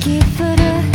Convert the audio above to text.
気する